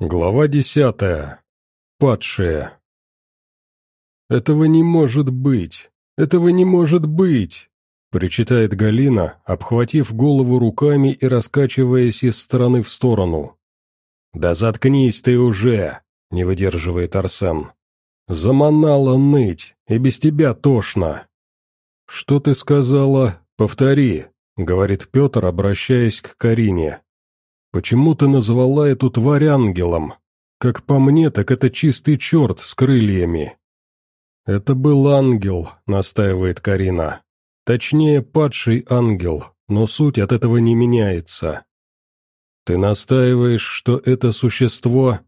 Глава десятая. Падшие. «Этого не может быть! Этого не может быть!» причитает Галина, обхватив голову руками и раскачиваясь из стороны в сторону. «Да заткнись ты уже!» — не выдерживает Арсен. «Заманала ныть, и без тебя тошно!» «Что ты сказала? Повтори», — говорит Петр, обращаясь к Карине. Почему ты назвала эту тварь ангелом? Как по мне, так это чистый черт с крыльями». «Это был ангел», — настаивает Карина. «Точнее, падший ангел, но суть от этого не меняется». «Ты настаиваешь, что это существо...»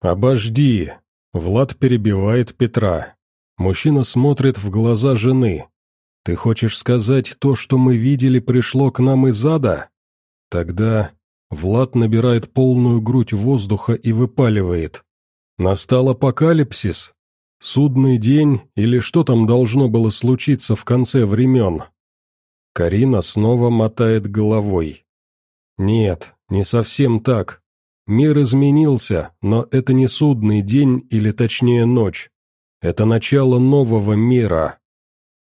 «Обожди!» — Влад перебивает Петра. Мужчина смотрит в глаза жены. «Ты хочешь сказать, то, что мы видели, пришло к нам из ада?» «Тогда Влад набирает полную грудь воздуха и выпаливает. Настал апокалипсис? Судный день или что там должно было случиться в конце времен? Карина снова мотает головой. Нет, не совсем так. Мир изменился, но это не судный день или точнее ночь. Это начало нового мира.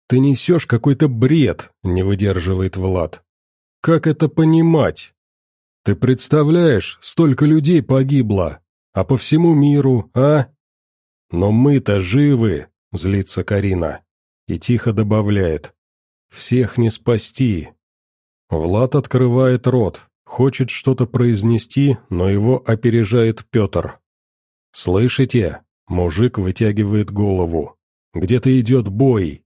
Ты несешь какой-то бред, не выдерживает Влад. Как это понимать? Ты представляешь, столько людей погибло, а по всему миру, а? Но мы-то живы, злится Карина, и тихо добавляет. Всех не спасти. Влад открывает рот, хочет что-то произнести, но его опережает Петр. «Слышите?» — мужик вытягивает голову. «Где-то идет бой».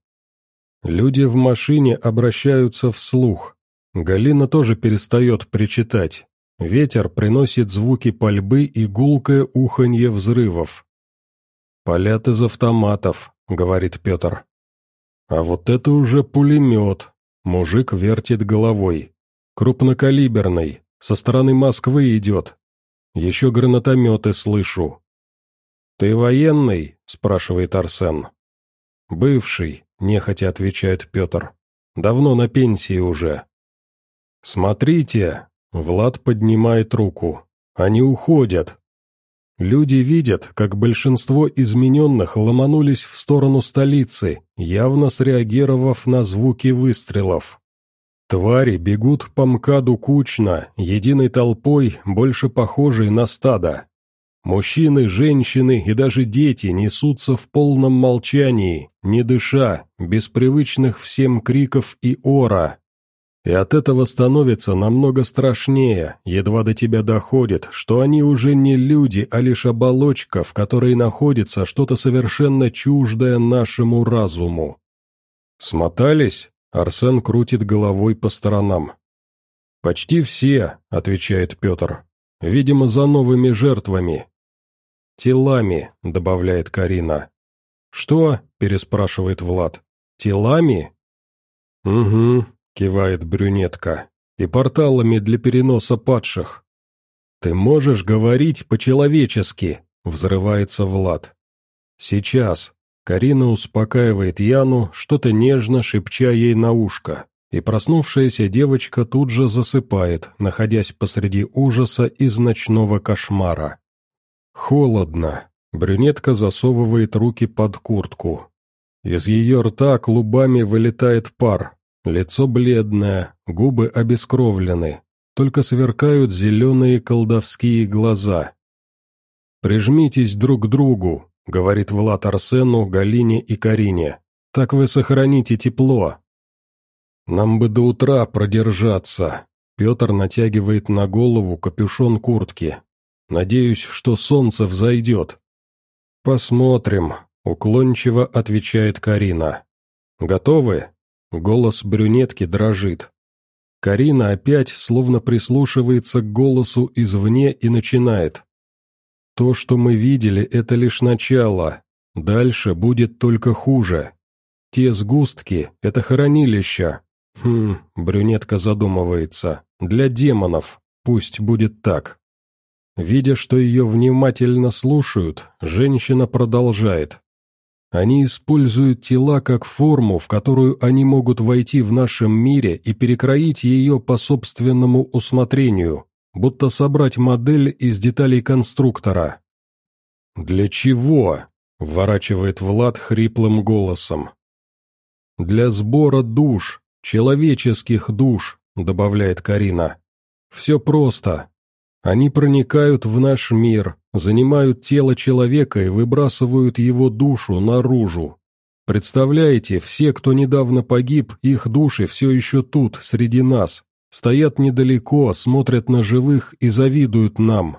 Люди в машине обращаются вслух. Галина тоже перестает причитать. Ветер приносит звуки пальбы и гулкое уханье взрывов. «Палят из автоматов», — говорит Петр. «А вот это уже пулемет», — мужик вертит головой. «Крупнокалиберный, со стороны Москвы идет. Еще гранатометы слышу». «Ты военный?» — спрашивает Арсен. «Бывший», — нехотя отвечает Петр. «Давно на пенсии уже». «Смотрите!» — Влад поднимает руку. «Они уходят!» Люди видят, как большинство измененных ломанулись в сторону столицы, явно среагировав на звуки выстрелов. Твари бегут по МКАДу кучно, единой толпой, больше похожей на стадо. Мужчины, женщины и даже дети несутся в полном молчании, не дыша, без привычных всем криков и ора, и от этого становится намного страшнее, едва до тебя доходит, что они уже не люди, а лишь оболочка, в которой находится что-то совершенно чуждое нашему разуму. «Смотались?» — Арсен крутит головой по сторонам. «Почти все», — отвечает Петр. «Видимо, за новыми жертвами». «Телами», — добавляет Карина. «Что?» — переспрашивает Влад. «Телами?» «Угу», кивает брюнетка, и порталами для переноса падших. «Ты можешь говорить по-человечески», — взрывается Влад. «Сейчас». Карина успокаивает Яну, что-то нежно шепча ей на ушко, и проснувшаяся девочка тут же засыпает, находясь посреди ужаса из ночного кошмара. Холодно. Брюнетка засовывает руки под куртку. Из ее рта клубами вылетает пар, Лицо бледное, губы обескровлены, только сверкают зеленые колдовские глаза. «Прижмитесь друг к другу», — говорит Влад Арсену, Галине и Карине. «Так вы сохраните тепло». «Нам бы до утра продержаться», — Петр натягивает на голову капюшон куртки. «Надеюсь, что солнце взойдет». «Посмотрим», — уклончиво отвечает Карина. «Готовы?» Голос брюнетки дрожит. Карина опять словно прислушивается к голосу извне и начинает. «То, что мы видели, это лишь начало. Дальше будет только хуже. Те сгустки — это хоронилища. Хм, брюнетка задумывается. Для демонов. Пусть будет так». Видя, что ее внимательно слушают, женщина продолжает. Они используют тела как форму, в которую они могут войти в нашем мире и перекроить ее по собственному усмотрению. будто собрать модель из деталей конструктора. «Для чего?» — вворачивает Влад хриплым голосом. «Для сбора душ, человеческих душ», — добавляет Карина. «Все просто. Они проникают в наш мир, занимают тело человека и выбрасывают его душу наружу. Представляете, все, кто недавно погиб, их души все еще тут, среди нас, стоят недалеко, смотрят на живых и завидуют нам.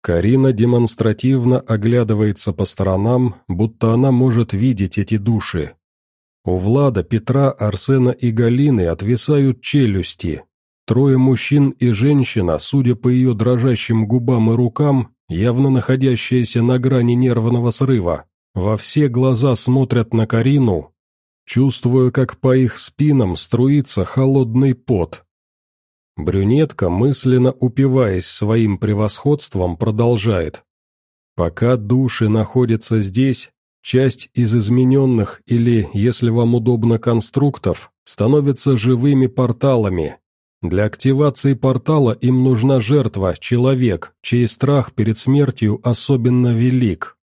Карина демонстративно оглядывается по сторонам, будто она может видеть эти души. У Влада, Петра, Арсена и Галины отвисают челюсти. Трое мужчин и женщина, судя по ее дрожащим губам и рукам, явно находящиеся на грани нервного срыва, во все глаза смотрят на Карину, чувствуя, как по их спинам струится холодный пот. Брюнетка, мысленно упиваясь своим превосходством, продолжает. Пока души находятся здесь, часть из измененных или, если вам удобно, конструктов, становятся живыми порталами. Для активации портала им нужна жертва, человек, чей страх перед смертью особенно велик.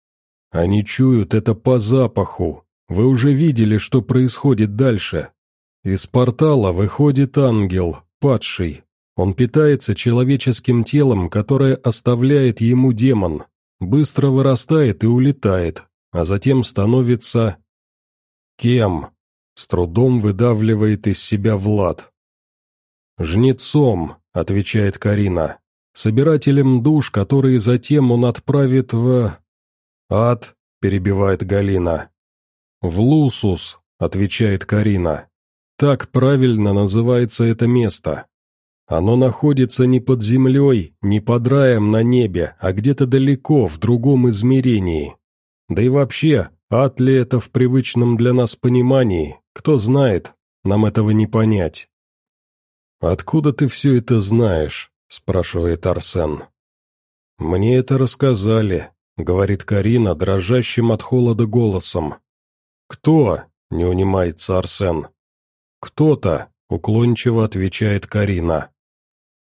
Они чуют это по запаху. Вы уже видели, что происходит дальше. Из портала выходит ангел, падший. Он питается человеческим телом, которое оставляет ему демон. Быстро вырастает и улетает, а затем становится... Кем? С трудом выдавливает из себя Влад. «Жнецом», — отвечает Карина, — «собирателем душ, которые затем он отправит в... «Ад», — перебивает Галина. «В Лусус», — отвечает Карина. «Так правильно называется это место. Оно находится не под землей, не под раем на небе, а где-то далеко, в другом измерении. Да и вообще, ад ли это в привычном для нас понимании, кто знает, нам этого не понять». «Откуда ты все это знаешь?» — спрашивает Арсен. «Мне это рассказали», — говорит Карина, дрожащим от холода голосом. «Кто?» — не унимается Арсен. «Кто-то», — уклончиво отвечает Карина.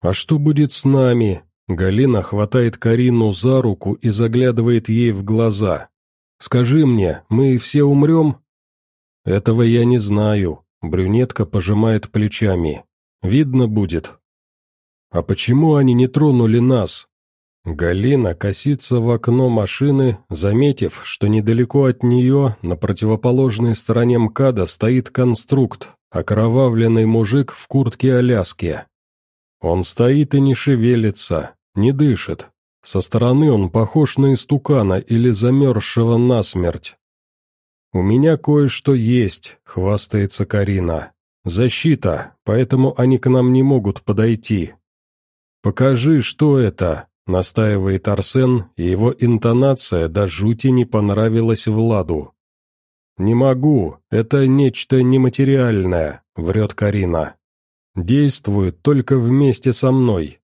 «А что будет с нами?» Галина хватает Карину за руку и заглядывает ей в глаза. «Скажи мне, мы все умрем?» «Этого я не знаю», — брюнетка пожимает плечами. «Видно будет». «А почему они не тронули нас?» Галина косится в окно машины, заметив, что недалеко от нее, на противоположной стороне МКАДа, стоит конструкт, окровавленный мужик в куртке Аляски. Он стоит и не шевелится, не дышит. Со стороны он похож на истукана или замерзшего насмерть. «У меня кое-что есть», — хвастается Карина. «Защита, поэтому они к нам не могут подойти». «Покажи, что это», Настаивает Арсен, и его интонация до жути не понравилась Владу. «Не могу, это нечто нематериальное», — врет Карина. «Действует только вместе со мной».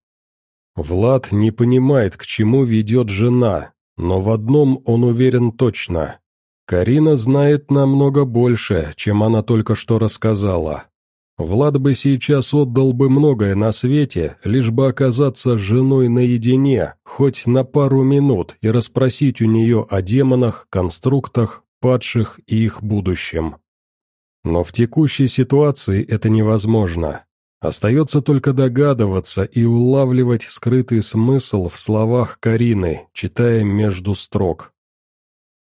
Влад не понимает, к чему ведет жена, но в одном он уверен точно. Карина знает намного больше, чем она только что рассказала. Влад бы сейчас отдал бы многое на свете, лишь бы оказаться с женой наедине, хоть на пару минут, и расспросить у нее о демонах, конструктах, падших и их будущем. Но в текущей ситуации это невозможно. Остается только догадываться и улавливать скрытый смысл в словах Карины, читая между строк.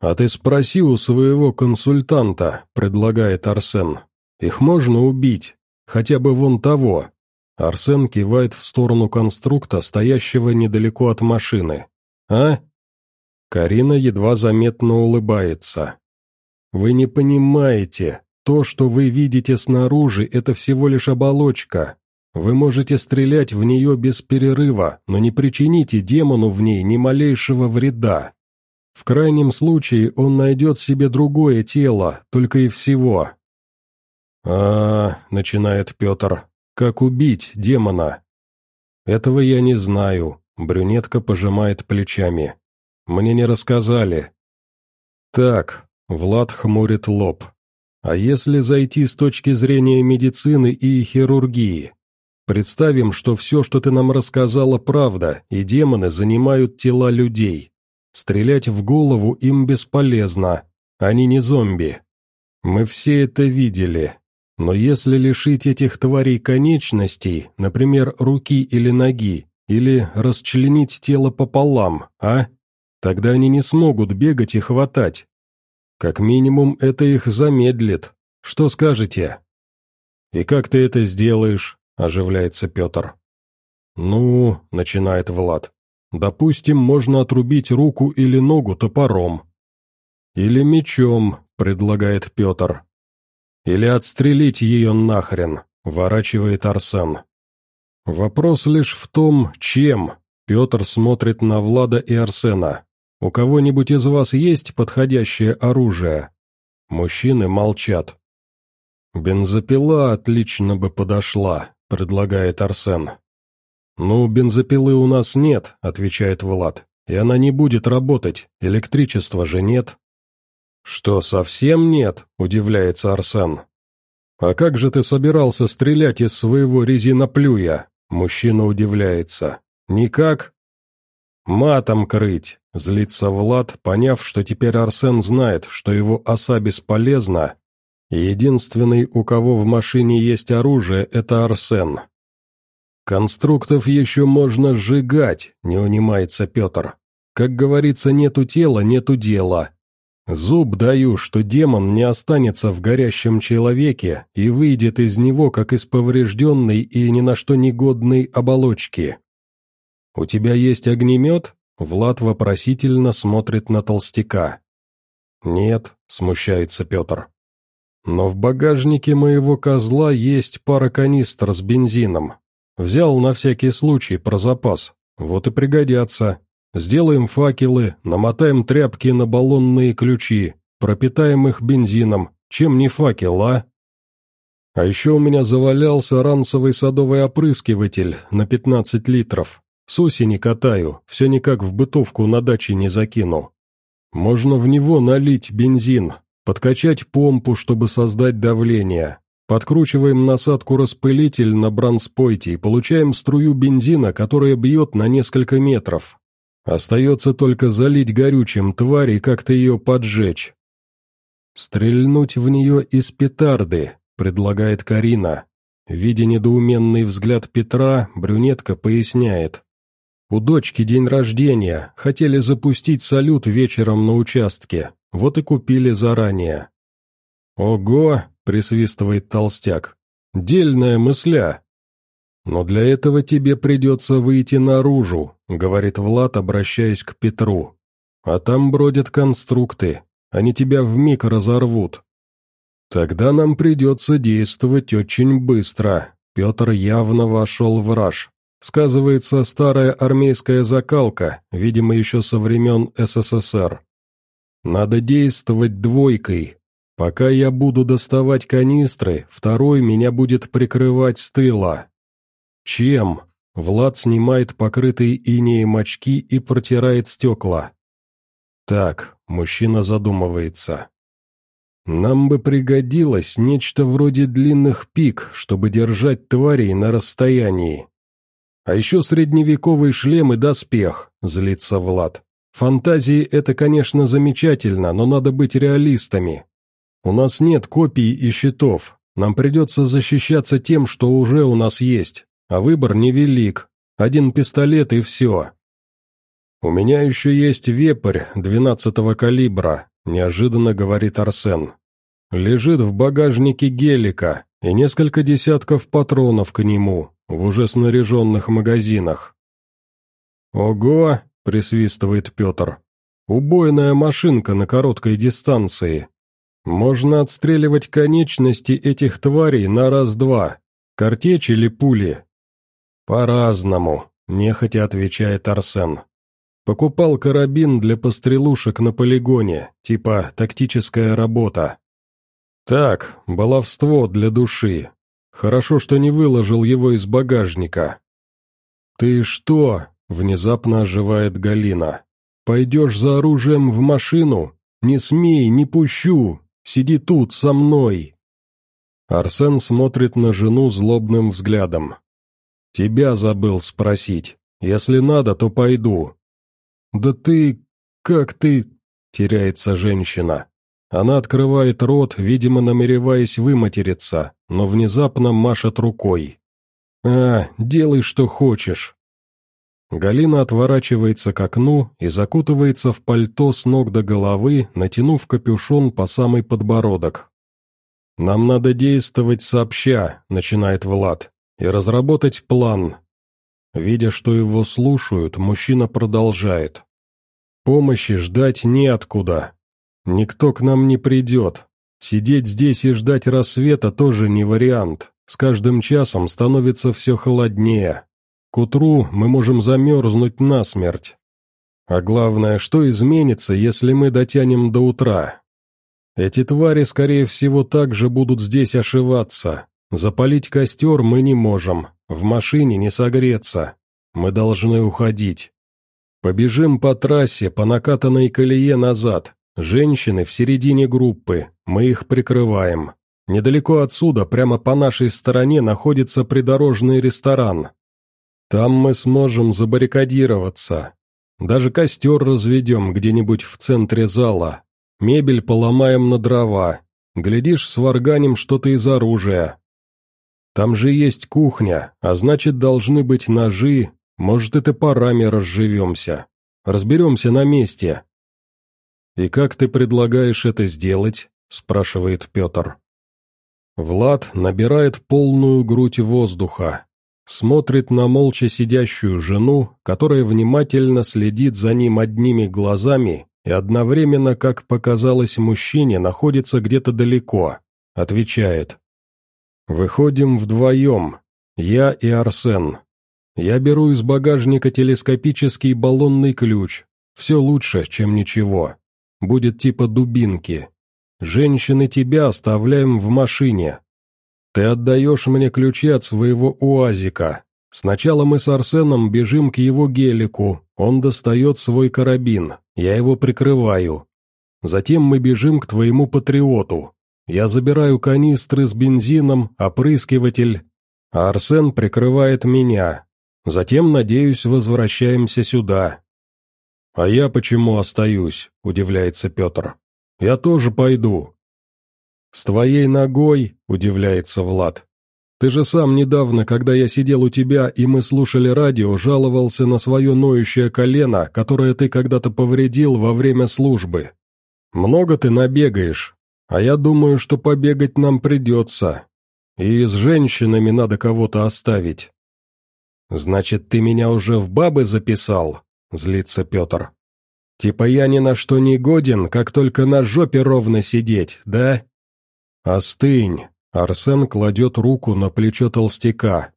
«А ты спроси у своего консультанта», — предлагает Арсен. Их можно убить, хотя бы вон того. Арсен кивает в сторону конструкта, стоящего недалеко от машины. А? Карина едва заметно улыбается. Вы не понимаете, то, что вы видите снаружи, это всего лишь оболочка. Вы можете стрелять в нее без перерыва, но не причините демону в ней ни малейшего вреда. В крайнем случае он найдет себе другое тело, только и всего а, начинает Петр, — «как убить демона?» «Этого я не знаю», — брюнетка пожимает плечами. «Мне не рассказали». «Так», — Влад хмурит лоб. «А если зайти с точки зрения медицины и хирургии? Представим, что все, что ты нам рассказала, правда, и демоны занимают тела людей. Стрелять в голову им бесполезно, они не зомби. Мы все это видели. Но если лишить этих тварей конечностей, например, руки или ноги, или расчленить тело пополам, а? Тогда они не смогут бегать и хватать. Как минимум, это их замедлит. Что скажете?» «И как ты это сделаешь?» – оживляется Петр. «Ну», – начинает Влад, – «допустим, можно отрубить руку или ногу топором». «Или мечом», – предлагает Петр. «Или отстрелить ее нахрен», – ворачивает Арсен. Вопрос лишь в том, чем. Петр смотрит на Влада и Арсена. «У кого-нибудь из вас есть подходящее оружие?» Мужчины молчат. «Бензопила отлично бы подошла», — предлагает Арсен. «Ну, бензопилы у нас нет», — отвечает Влад, «и она не будет работать, электричества же нет». «Что, совсем нет?» — удивляется Арсен. «А как же ты собирался стрелять из своего резиноплюя?» Мужчина удивляется. «Никак?» «Матом крыть!» — злится Влад, поняв, что теперь Арсен знает, что его оса бесполезна, единственный, у кого в машине есть оружие, это Арсен. «Конструктов еще можно сжигать», — не унимается Петр. «Как говорится, нету тела, нету дела. Зуб даю, что демон не останется в горящем человеке и выйдет из него, как из поврежденной и ни на что негодной оболочки. «У тебя есть огнемет?» Влад вопросительно смотрит на толстяка. «Нет», — смущается Петр. «Но в багажнике моего козла есть пара канистр с бензином. Взял на всякий случай про запас. Вот и пригодятся. Сделаем факелы, намотаем тряпки на баллонные ключи, пропитаем их бензином. Чем не факел, а?» А еще у меня завалялся ранцевый садовый опрыскиватель на 15 литров. С осени катаю, все никак в бытовку на даче не закину. Можно в него налить бензин, подкачать помпу, чтобы создать давление. Подкручиваем насадку-распылитель на бранспойте и получаем струю бензина, которая бьет на несколько метров. Остается только залить горючим тварь и как-то ее поджечь. «Стрельнуть в нее из петарды», — предлагает Карина. Видя недоуменный взгляд Петра, брюнетка поясняет. У дочки день рождения, хотели запустить салют вечером на участке, вот и купили заранее. «Ого!» — присвистывает толстяк. «Дельная мысля!» «Но для этого тебе придется выйти наружу», — говорит Влад, обращаясь к Петру. «А там бродят конструкты, они тебя вмиг разорвут». «Тогда нам придется действовать очень быстро», — Петр явно вошел в раж. Сказывается старая армейская закалка, видимо, еще со времен СССР. Надо действовать двойкой. Пока я буду доставать канистры, второй меня будет прикрывать с тыла. Чем? Влад снимает покрытые инеем очки и протирает стекла. Так, мужчина задумывается. Нам бы пригодилось нечто вроде длинных пик, чтобы держать тварей на расстоянии. А еще средневековый шлем и доспех, злится Влад. Фантазии — это, конечно, замечательно, но надо быть реалистами. У нас нет копий и щитов, нам придется защищаться тем, что уже у нас есть, а выбор невелик. Один пистолет и все. «У меня еще есть вепрь двенадцатого калибра», — неожиданно говорит Арсен. «Лежит в багажнике гелика и несколько десятков патронов к нему в уже снаряженных магазинах. «Ого!» — присвистывает Петр. «Убойная машинка на короткой дистанции. Можно отстреливать конечности этих тварей на раз-два. Картечь или пули?» «По-разному», — нехотя отвечает Арсен. «Покупал карабин для пострелушек на полигоне, типа тактическая работа. Так, баловство для души, Хорошо, что не выложил его из багажника. «Ты что?» — внезапно оживает Галина. «Пойдешь за оружием в машину? Не смей, не пущу! Сиди тут, со мной!» Арсен смотрит на жену злобным взглядом. «Тебя забыл спросить. Если надо, то пойду». «Да ты... как ты...» — теряется женщина. Она открывает рот, видимо, намереваясь выматериться, но внезапно машет рукой. «А, делай, что хочешь». Галина отворачивается к окну и закутывается в пальто с ног до головы, натянув капюшон по самый подбородок. «Нам надо действовать сообща», — начинает Влад, — «и разработать план». Видя, что его слушают, мужчина продолжает. «Помощи ждать неоткуда. Никто к нам не придет. Сидеть здесь и ждать рассвета тоже не вариант. С каждым часом становится все холоднее. К утру мы можем замерзнуть насмерть. А главное, что изменится, если мы дотянем до утра? Эти твари, скорее всего, также будут здесь ошиваться. Запалить костер мы не можем, в машине не согреться. Мы должны уходить. Побежим по трассе, по накатанной колее назад. Женщины в середине группы, мы их прикрываем. Недалеко отсюда, прямо по нашей стороне, находится придорожный ресторан. Там мы сможем забаррикадироваться. Даже костер разведем где-нибудь в центре зала. Мебель поломаем на дрова. Глядишь, сварганим что-то из оружия. Там же есть кухня, а значит, должны быть ножи. Может, и топорами разживемся. Разберемся на месте. «И как ты предлагаешь это сделать?» – спрашивает Петр. Влад набирает полную грудь воздуха, смотрит на молча сидящую жену, которая внимательно следит за ним одними глазами и одновременно, как показалось мужчине, находится где-то далеко, отвечает. «Выходим вдвоем, я и Арсен. Я беру из багажника телескопический баллонный ключ, все лучше, чем ничего. Будет типа дубинки. Женщины тебя оставляем в машине, «Ты отдаешь мне ключи от своего УАЗика. Сначала мы с Арсеном бежим к его гелику, он достает свой карабин, я его прикрываю. Затем мы бежим к твоему патриоту. Я забираю канистры с бензином, опрыскиватель, а Арсен прикрывает меня. Затем, надеюсь, возвращаемся сюда». «А я почему остаюсь?» – удивляется Петр. «Я тоже пойду, «С твоей ногой?» – удивляется Влад. «Ты же сам недавно, когда я сидел у тебя и мы слушали радио, жаловался на свое ноющее колено, которое ты когда-то повредил во время службы. Много ты набегаешь, а я думаю, что побегать нам придется. И с женщинами надо кого-то оставить». «Значит, ты меня уже в бабы записал?» – злится Петр. «Типа я ни на что не годен, как только на жопе ровно сидеть, да?» «Остынь!» Арсен кладет руку на плечо толстяка.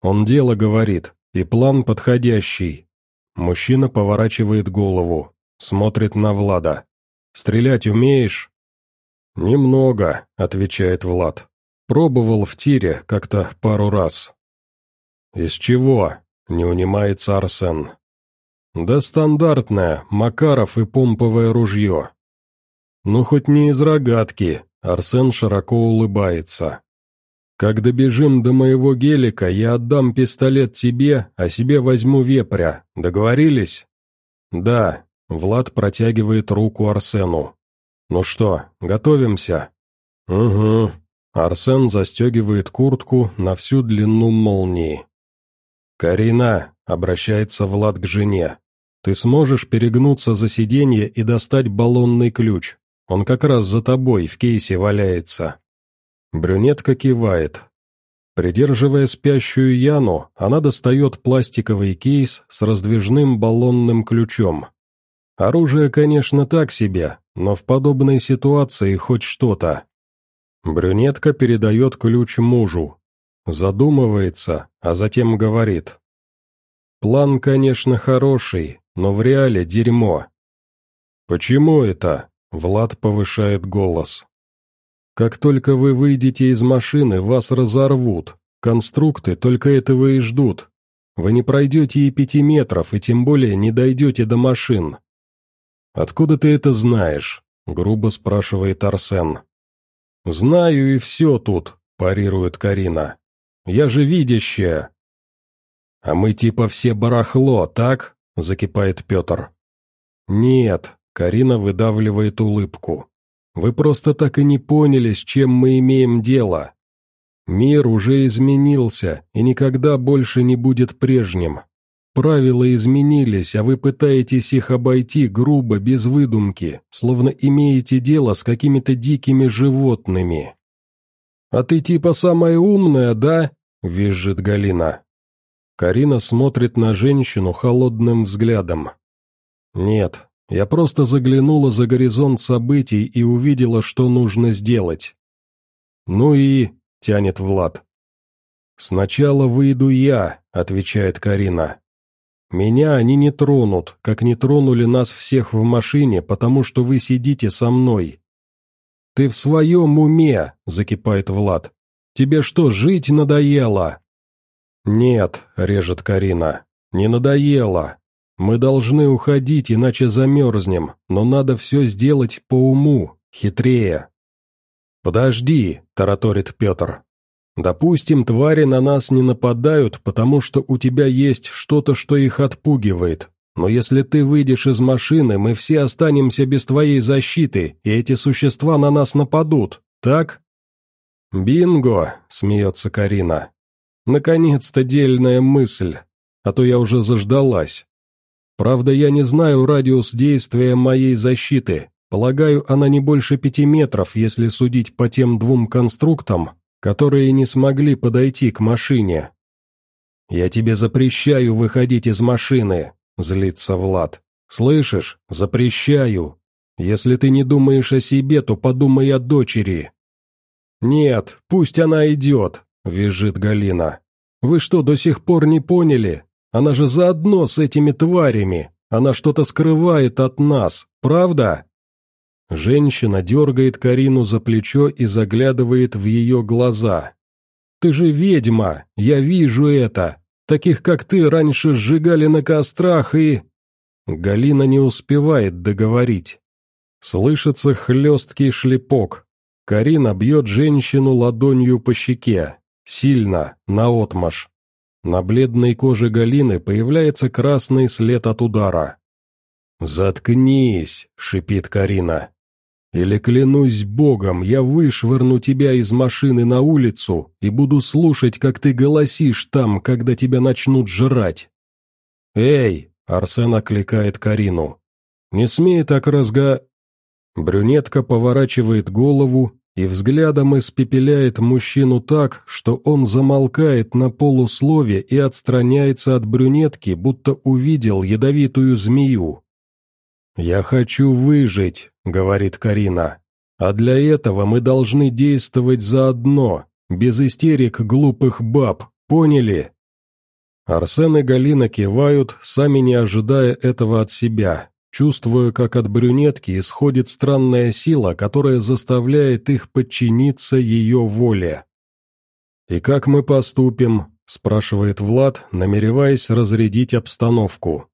Он дело говорит, и план подходящий. Мужчина поворачивает голову, смотрит на Влада. «Стрелять умеешь?» «Немного», — отвечает Влад. «Пробовал в тире как-то пару раз». «Из чего?» — не унимается Арсен. «Да стандартное, Макаров и помповое ружье». «Ну, хоть не из рогатки», Арсен широко улыбается. «Как добежим до моего гелика, я отдам пистолет тебе, а себе возьму вепря. Договорились?» «Да», — Влад протягивает руку Арсену. «Ну что, готовимся?» «Угу». Арсен застегивает куртку на всю длину молнии. «Карина», — обращается Влад к жене, — «ты сможешь перегнуться за сиденье и достать баллонный ключ?» Он как раз за тобой в кейсе валяется». Брюнетка кивает. Придерживая спящую Яну, она достает пластиковый кейс с раздвижным баллонным ключом. Оружие, конечно, так себе, но в подобной ситуации хоть что-то. Брюнетка передает ключ мужу. Задумывается, а затем говорит. «План, конечно, хороший, но в реале дерьмо». «Почему это?» Влад повышает голос. «Как только вы выйдете из машины, вас разорвут. Конструкты только этого и ждут. Вы не пройдете и пяти метров, и тем более не дойдете до машин». «Откуда ты это знаешь?» — грубо спрашивает Арсен. «Знаю и все тут», — парирует Карина. «Я же видящая». «А мы типа все барахло, так?» — закипает Петр. «Нет», — Карина выдавливает улыбку. «Вы просто так и не поняли, с чем мы имеем дело. Мир уже изменился и никогда больше не будет прежним. Правила изменились, а вы пытаетесь их обойти грубо, без выдумки, словно имеете дело с какими-то дикими животными». «А ты типа самая умная, да?» — визжит Галина. Карина смотрит на женщину холодным взглядом. «Нет, я просто заглянула за горизонт событий и увидела, что нужно сделать». «Ну и...» — тянет Влад. «Сначала выйду я», — отвечает Карина. «Меня они не тронут, как не тронули нас всех в машине, потому что вы сидите со мной. «Ты в своем уме?» — закипает Влад. «Тебе что, жить надоело?» «Нет», — режет Карина, — «не надоело. Мы должны уходить, иначе замерзнем, но надо все сделать по уму, хитрее». «Подожди», — тараторит Петр. «Допустим, твари на нас не нападают, потому что у тебя есть что-то, что их отпугивает. Но если ты выйдешь из машины, мы все останемся без твоей защиты, и эти существа на нас нападут, так?» «Бинго!» — смеется Карина. «Наконец-то дельная мысль, а то я уже заждалась. Правда, я не знаю радиус действия моей защиты. Полагаю, она не больше пяти метров, если судить по тем двум конструктам, которые не смогли подойти к машине. Я тебе запрещаю выходить из машины, — злится Влад. «Слышишь? Запрещаю. Если ты не думаешь о себе, то подумай о дочери». «Нет, пусть она идет», — визжит Галина. «Вы что, до сих пор не поняли? Она же заодно с этими тварями. Она что-то скрывает от нас, правда?» Женщина дергает Карину за плечо и заглядывает в ее глаза. «Ты же ведьма, я вижу это. Таких, как ты, раньше сжигали на кострах и...» Галина не успевает договорить. Слышится хлесткий шлепок. Карина бьет женщину ладонью по щеке. Сильно, наотмашь. На бледной коже Галины появляется красный след от удара. «Заткнись!» — шипит Карина. Или клянусь богом, я вышвырну тебя из машины на улицу и буду слушать, как ты голосишь там, когда тебя начнут жрать. «Эй!» — Арсен окликает Карину. «Не смей так разга...» Брюнетка поворачивает голову и взглядом испепеляет мужчину так, что он замолкает на полуслове и отстраняется от брюнетки, будто увидел ядовитую змею. «Я хочу выжить», — говорит Карина. «А для этого мы должны действовать заодно, без истерик глупых баб, поняли?» Арсен и Галина кивают, сами не ожидая этого от себя, чувствуя, как от брюнетки исходит странная сила, которая заставляет их подчиниться ее воле. «И как мы поступим?» — спрашивает Влад, намереваясь разрядить обстановку.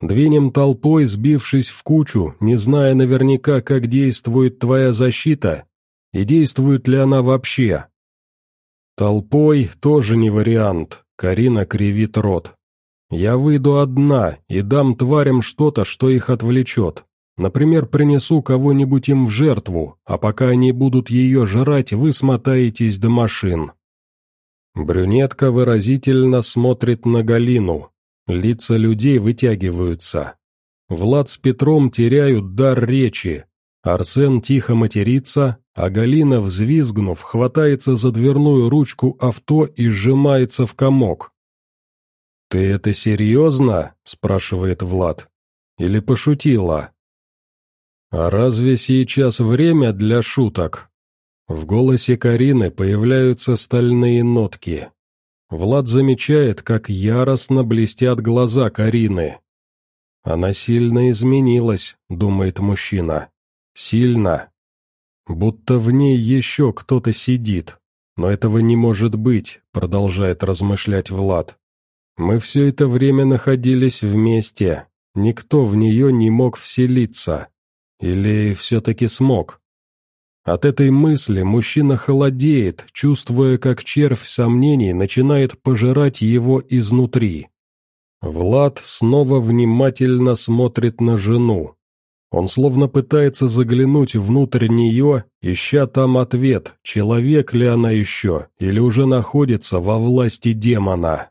Двинем толпой, сбившись в кучу, не зная наверняка, как действует твоя защита, и действует ли она вообще. Толпой тоже не вариант, Карина кривит рот. Я выйду одна и дам тварям что-то, что их отвлечет. Например, принесу кого-нибудь им в жертву, а пока они будут ее жрать, вы смотаетесь до машин. Брюнетка выразительно смотрит на Галину, Лица людей вытягиваются. Влад с Петром теряют дар речи. Арсен тихо матерится, а Галина, взвизгнув, хватается за дверную ручку авто и сжимается в комок. «Ты это серьезно?» – спрашивает Влад. «Или пошутила?» «А разве сейчас время для шуток?» В голосе Карины появляются стальные нотки. Влад замечает, как яростно блестят глаза Карины. «Она сильно изменилась», — думает мужчина. «Сильно. Будто в ней еще кто-то сидит. Но этого не может быть», — продолжает размышлять Влад. «Мы все это время находились вместе. Никто в нее не мог вселиться. Или все-таки смог?» От этой мысли мужчина холодеет, чувствуя, как червь сомнений начинает пожирать его изнутри. Влад снова внимательно смотрит на жену. Он словно пытается заглянуть внутрь нее, ища там ответ, человек ли она еще, или уже находится во власти демона.